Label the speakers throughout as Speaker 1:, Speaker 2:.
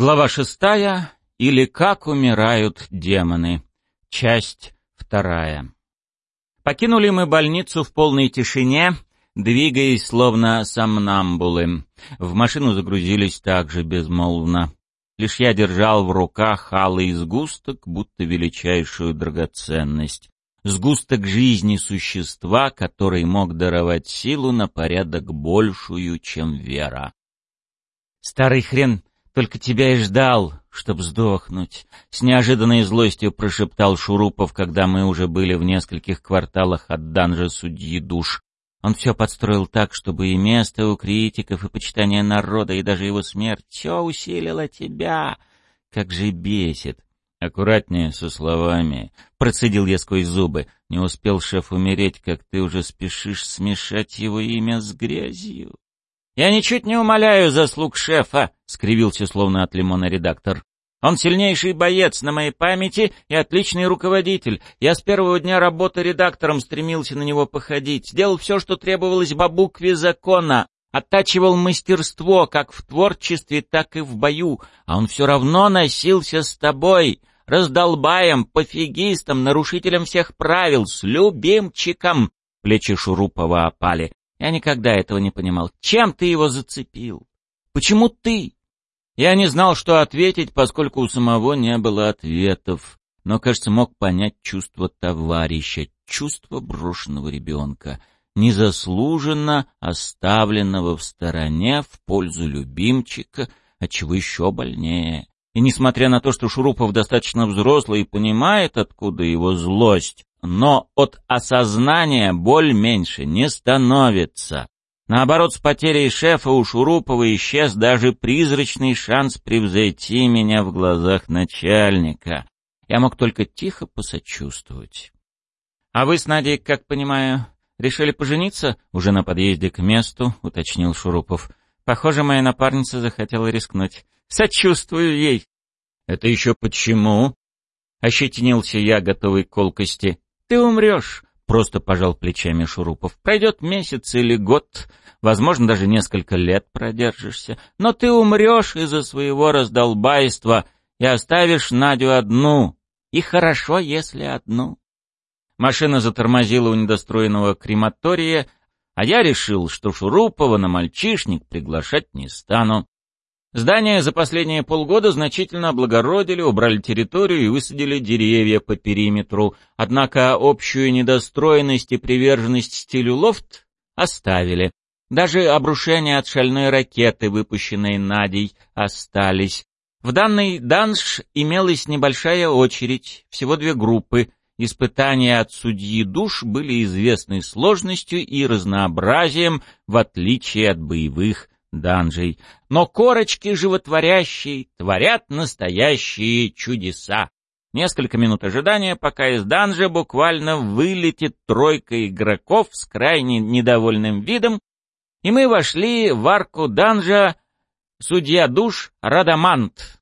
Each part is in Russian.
Speaker 1: Глава шестая. Или как умирают демоны. Часть вторая. Покинули мы больницу в полной тишине, двигаясь словно сомнамбулы. В машину загрузились также безмолвно. Лишь я держал в руках алый сгусток, будто величайшую драгоценность. Сгусток жизни существа, который мог даровать силу на порядок большую, чем вера. Старый хрен только тебя и ждал, чтоб сдохнуть. С неожиданной злостью прошептал Шурупов, когда мы уже были в нескольких кварталах от данжа судьи душ. Он все подстроил так, чтобы и место у критиков, и почитание народа, и даже его смерть все усилило тебя. Как же бесит. Аккуратнее со словами. Процедил я сквозь зубы. Не успел шеф умереть, как ты уже спешишь смешать его имя с грязью. «Я ничуть не умоляю заслуг шефа», — скривился словно от лимона редактор. «Он сильнейший боец на моей памяти и отличный руководитель. Я с первого дня работы редактором стремился на него походить. Сделал все, что требовалось по букве закона. Оттачивал мастерство как в творчестве, так и в бою. А он все равно носился с тобой, раздолбаем, пофигистом, нарушителем всех правил, с любимчиком». Плечи Шурупова опали. Я никогда этого не понимал. Чем ты его зацепил? Почему ты? Я не знал, что ответить, поскольку у самого не было ответов, но, кажется, мог понять чувство товарища, чувство брошенного ребенка, незаслуженно оставленного в стороне в пользу любимчика, а чего еще больнее. И несмотря на то, что Шурупов достаточно взрослый и понимает, откуда его злость, но от осознания боль меньше не становится. Наоборот, с потерей шефа у Шурупова исчез даже призрачный шанс превзойти меня в глазах начальника. Я мог только тихо посочувствовать. «А вы с Надей, как понимаю, решили пожениться?» Уже на подъезде к месту, — уточнил Шурупов. «Похоже, моя напарница захотела рискнуть. Сочувствую ей». «Это еще почему?» — ощетинился я, готовый к колкости. Ты умрешь, просто пожал плечами Шурупов. Пройдет месяц или год, возможно, даже несколько лет продержишься, но ты умрешь из-за своего раздолбайства и оставишь Надю одну. И хорошо, если одну. Машина затормозила у недостроенного крематория, а я решил, что Шурупова на мальчишник приглашать не стану. Здание за последние полгода значительно облагородили, убрали территорию и высадили деревья по периметру, однако общую недостроенность и приверженность стилю лофт оставили. Даже обрушения от шальной ракеты, выпущенной Надей, остались. В данный данж имелась небольшая очередь, всего две группы. Испытания от судьи душ были известны сложностью и разнообразием, в отличие от боевых данжей, но корочки животворящие творят настоящие чудеса. Несколько минут ожидания, пока из данжа буквально вылетит тройка игроков с крайне недовольным видом, и мы вошли в арку данжа судья душ Радамант.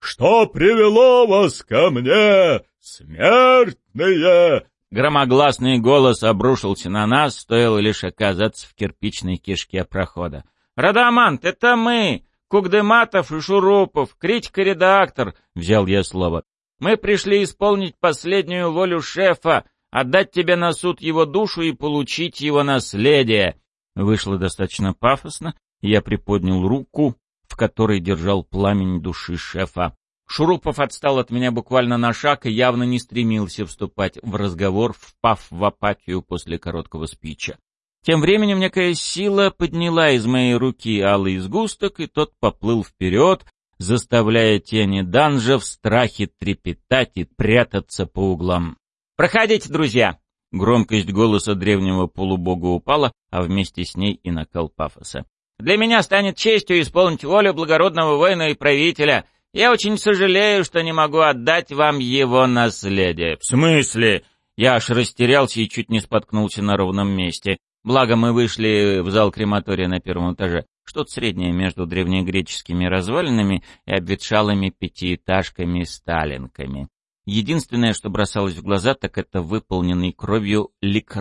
Speaker 2: «Что привело вас ко мне, смертные?»
Speaker 1: Громогласный голос обрушился на нас, стоило лишь оказаться в кирпичной кишке прохода. «Радамант, это мы! Кугдематов и Шурупов, критик-редактор!» — взял я слово. «Мы пришли исполнить последнюю волю шефа, отдать тебе на суд его душу и получить его наследие». Вышло достаточно пафосно, я приподнял руку, в которой держал пламень души шефа. Шурупов отстал от меня буквально на шаг и явно не стремился вступать в разговор, впав в апатию после короткого спича. Тем временем некая сила подняла из моей руки алый сгусток, и тот поплыл вперед, заставляя тени данжа в страхе трепетать и прятаться по углам. «Проходите, друзья!» Громкость голоса древнего полубога упала, а вместе с ней и накал пафоса. «Для меня станет честью исполнить волю благородного воина и правителя. Я очень сожалею, что не могу отдать вам его наследие». «В смысле?» Я аж растерялся и чуть не споткнулся на ровном месте. Благо мы вышли в зал крематория на первом этаже. Что-то среднее между древнегреческими развалинами и обветшалыми пятиэтажками-сталинками. Единственное, что бросалось в глаза, так это выполненный кровью лик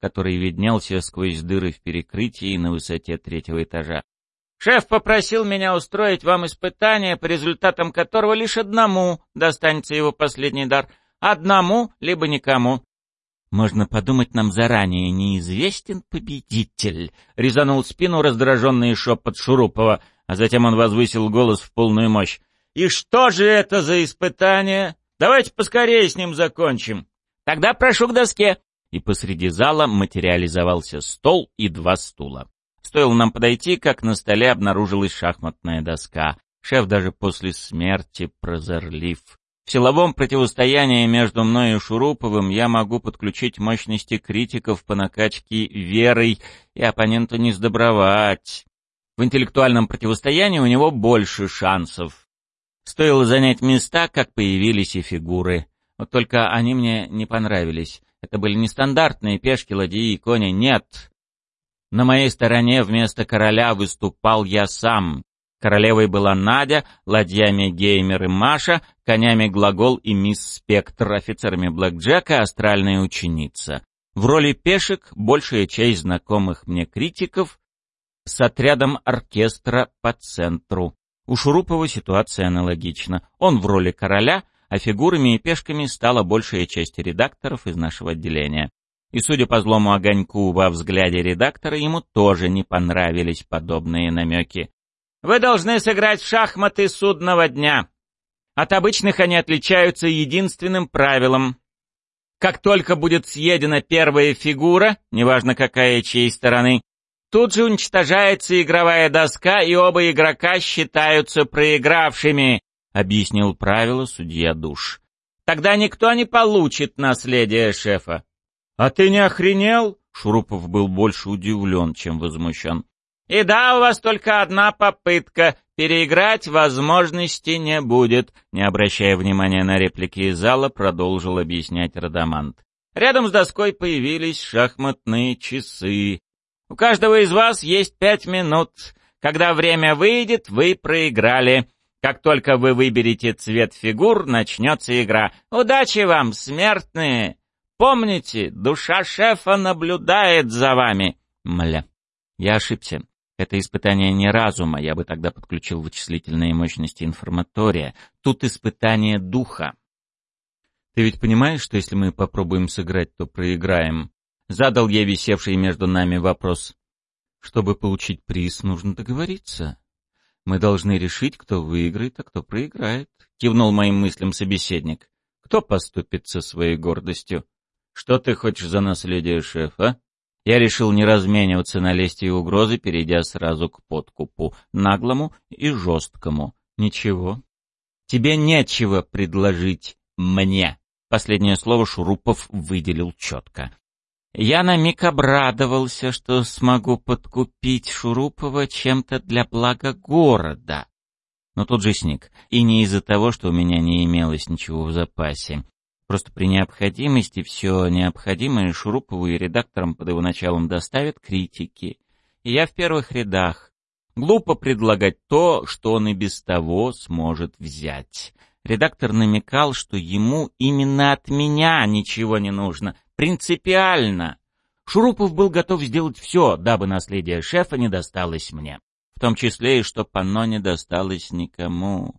Speaker 1: который виднелся сквозь дыры в перекрытии на высоте третьего этажа. Шеф попросил меня устроить вам испытание, по результатам которого лишь одному достанется его последний дар. Одному, либо никому. Можно подумать, нам заранее неизвестен победитель. Резанул спину раздраженный шепот Шурупова, а затем он возвысил голос в полную мощь. И что же это за испытание? Давайте поскорее с ним закончим. Тогда прошу к доске. И посреди зала материализовался стол и два стула. Стоило нам подойти, как на столе обнаружилась шахматная доска. Шеф даже после смерти прозорлив. В силовом противостоянии между мной и Шуруповым я могу подключить мощности критиков по накачке верой, и оппоненту не сдобровать. В интеллектуальном противостоянии у него больше шансов. Стоило занять места, как появились и фигуры. Вот только они мне не понравились. Это были нестандартные пешки, ладьи и кони, нет. На моей стороне вместо короля выступал я сам. Королевой была Надя, ладьями Геймер и Маша, конями Глагол и Мисс Спектр, офицерами Блэкджека астральная ученица. В роли пешек большая часть знакомых мне критиков с отрядом оркестра по центру. У Шурупова ситуация аналогична. Он в роли короля, а фигурами и пешками стала большая часть редакторов из нашего отделения. И, судя по злому огоньку во взгляде редактора, ему тоже не понравились подобные намеки. «Вы должны сыграть в шахматы судного дня. От обычных они отличаются единственным правилом. Как только будет съедена первая фигура, неважно какая чьей стороны, тут же уничтожается игровая доска, и оба игрока считаются проигравшими», — объяснил правило судья Душ. «Тогда никто не получит наследие шефа. «А ты не охренел?» Шурупов был больше удивлен, чем возмущен. «И да, у вас только одна попытка. Переиграть возможности не будет», не обращая внимания на реплики из зала, продолжил объяснять Радамант. Рядом с доской появились шахматные часы. «У каждого из вас есть пять минут. Когда время выйдет, вы проиграли. Как только вы выберете цвет фигур, начнется игра. Удачи вам, смертные!» Помните, душа шефа наблюдает за вами. Мля, я ошибся. Это испытание не разума, я бы тогда подключил вычислительные мощности информатория. Тут испытание духа. Ты ведь понимаешь, что если мы попробуем сыграть, то проиграем? Задал я висевший между нами вопрос. Чтобы получить приз, нужно договориться. Мы должны решить, кто выиграет, а кто проиграет. Кивнул моим мыслям собеседник. Кто поступит со своей гордостью? Что ты хочешь за наследие шефа? Я решил не размениваться на лести и угрозы, перейдя сразу к подкупу, наглому и жесткому. Ничего. Тебе нечего предложить мне. Последнее слово Шурупов выделил четко. Я на миг обрадовался, что смогу подкупить Шурупова чем-то для блага города. Но тут же сник. И не из-за того, что у меня не имелось ничего в запасе. Просто при необходимости все необходимое Шурупову и редакторам под его началом доставят критики. И я в первых рядах. Глупо предлагать то, что он и без того сможет взять. Редактор намекал, что ему именно от меня ничего не нужно. Принципиально. Шурупов был готов сделать все, дабы наследие шефа не досталось мне. В том числе и что панно не досталось никому.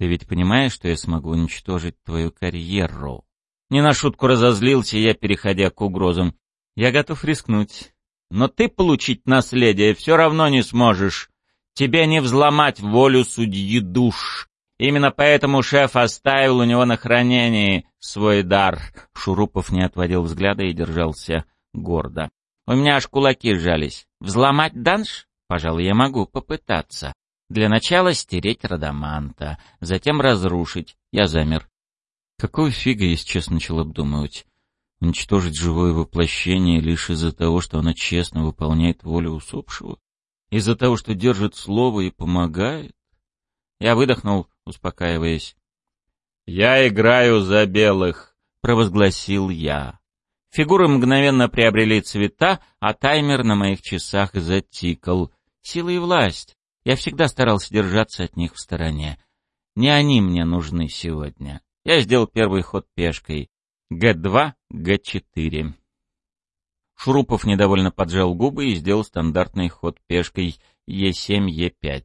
Speaker 1: Ты ведь понимаешь, что я смогу уничтожить твою карьеру? Не на шутку разозлился я, переходя к угрозам. Я готов рискнуть. Но ты получить наследие все равно не сможешь. Тебе не взломать волю судьи душ. Именно поэтому шеф оставил у него на хранении свой дар. Шурупов не отводил взгляда и держался гордо. У меня аж кулаки сжались. Взломать данж? Пожалуй, я могу попытаться. Для начала стереть Радаманта, затем разрушить. Я замер. Какого фига я сейчас начал обдумывать? Уничтожить живое воплощение лишь из-за того, что оно честно выполняет волю усопшего? Из-за того, что держит слово и помогает? Я выдохнул, успокаиваясь. «Я играю за белых», — провозгласил я. Фигуры мгновенно приобрели цвета, а таймер на моих часах затикал. Сила и власть. Я всегда старался держаться от них в стороне. Не они мне нужны сегодня. Я сделал первый ход пешкой. Г2, Г4. Шурупов недовольно поджал губы и сделал стандартный ход пешкой Е7, Е5.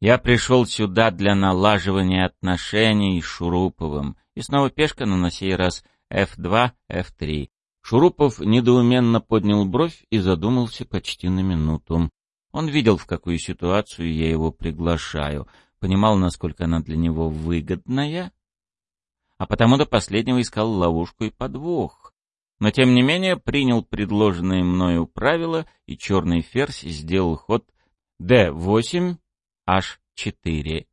Speaker 1: Я пришел сюда для налаживания отношений с Шуруповым. И снова пешка, но на сей раз F2, F3. Шурупов недоуменно поднял бровь и задумался почти на минуту. Он видел, в какую ситуацию я его приглашаю, понимал, насколько она для него выгодная, а потому до последнего искал ловушку и подвох. Но тем не менее принял предложенные мною правила, и черный ферзь сделал ход d8, h4.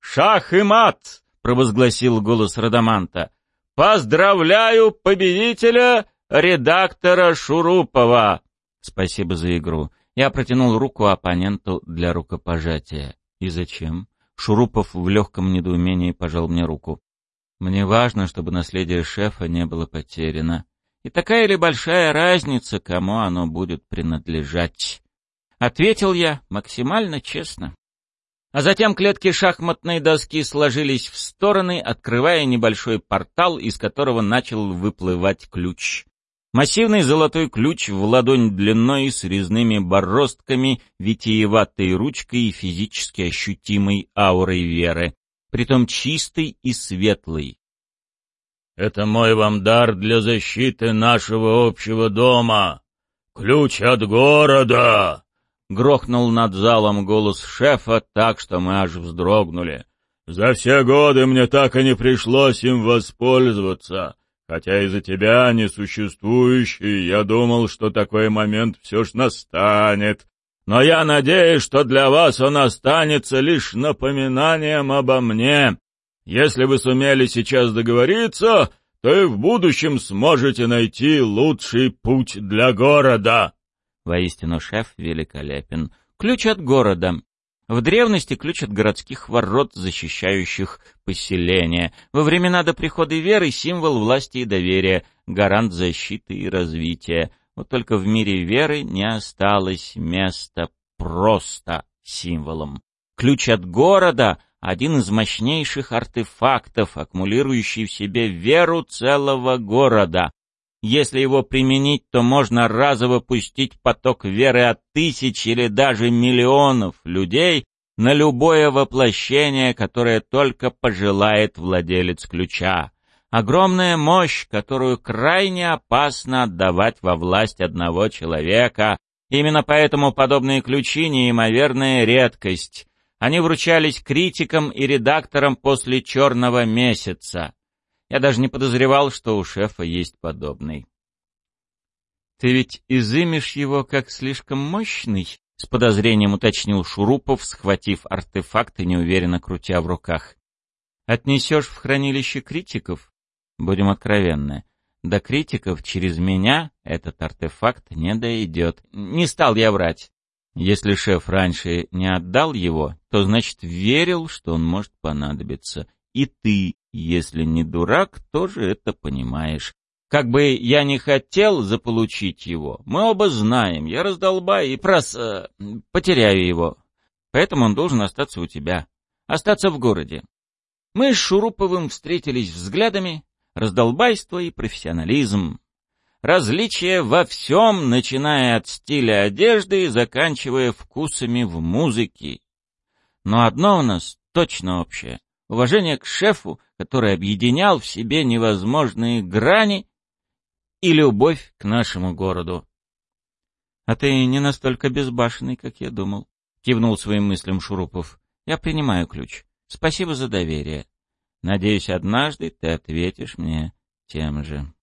Speaker 2: «Шах и мат!» — провозгласил голос Радаманта. «Поздравляю победителя, редактора Шурупова!»
Speaker 1: «Спасибо за игру». Я протянул руку оппоненту для рукопожатия. «И зачем?» Шурупов в легком недоумении пожал мне руку. «Мне важно, чтобы наследие шефа не было потеряно. И такая ли большая разница, кому оно будет принадлежать?» Ответил я максимально честно. А затем клетки шахматной доски сложились в стороны, открывая небольшой портал, из которого начал выплывать ключ. Массивный золотой ключ в ладонь длиной с резными бороздками, витиеватой ручкой и физически ощутимой аурой веры, притом чистый и светлый.
Speaker 2: «Это мой вам дар для защиты нашего общего дома! Ключ от города!» Грохнул над залом голос шефа так, что мы аж вздрогнули. «За все годы мне так и не пришлось им воспользоваться!» Хотя из-за тебя, несуществующий, я думал, что такой момент все ж настанет. Но я надеюсь, что для вас он останется лишь напоминанием обо мне. Если вы сумели сейчас договориться, то и в будущем сможете найти лучший путь для города.
Speaker 1: Воистину, шеф великолепен. Ключ от города. В древности ключ от городских ворот, защищающих поселение. Во времена до прихода веры символ власти и доверия, гарант защиты и развития. Вот только в мире веры не осталось места просто символом. Ключ от города — один из мощнейших артефактов, аккумулирующий в себе веру целого города. Если его применить, то можно разово пустить поток веры от тысяч или даже миллионов людей на любое воплощение, которое только пожелает владелец ключа. Огромная мощь, которую крайне опасно отдавать во власть одного человека. Именно поэтому подобные ключи — неимоверная редкость. Они вручались критикам и редакторам после «Черного месяца». Я даже не подозревал, что у шефа есть подобный. «Ты ведь изымешь его как слишком мощный?» — с подозрением уточнил Шурупов, схватив артефакт и неуверенно крутя в руках. «Отнесешь в хранилище критиков? Будем откровенны. До критиков через меня этот артефакт не дойдет. Не стал я врать. Если шеф раньше не отдал его, то значит верил, что он может понадобиться. И ты, если не дурак, тоже это понимаешь. Как бы я не хотел заполучить его, мы оба знаем, я раздолбаю и прос... Э, потеряю его. Поэтому он должен остаться у тебя. Остаться в городе. Мы с Шуруповым встретились взглядами, раздолбайство и профессионализм. Различия во всем, начиная от стиля одежды и заканчивая вкусами в музыке. Но одно у нас точно общее уважение к шефу, который объединял в себе невозможные грани, и любовь к нашему городу. — А ты не настолько безбашенный, как я думал, — кивнул своим мыслям Шурупов. — Я принимаю ключ. Спасибо за доверие. Надеюсь, однажды ты ответишь мне тем же.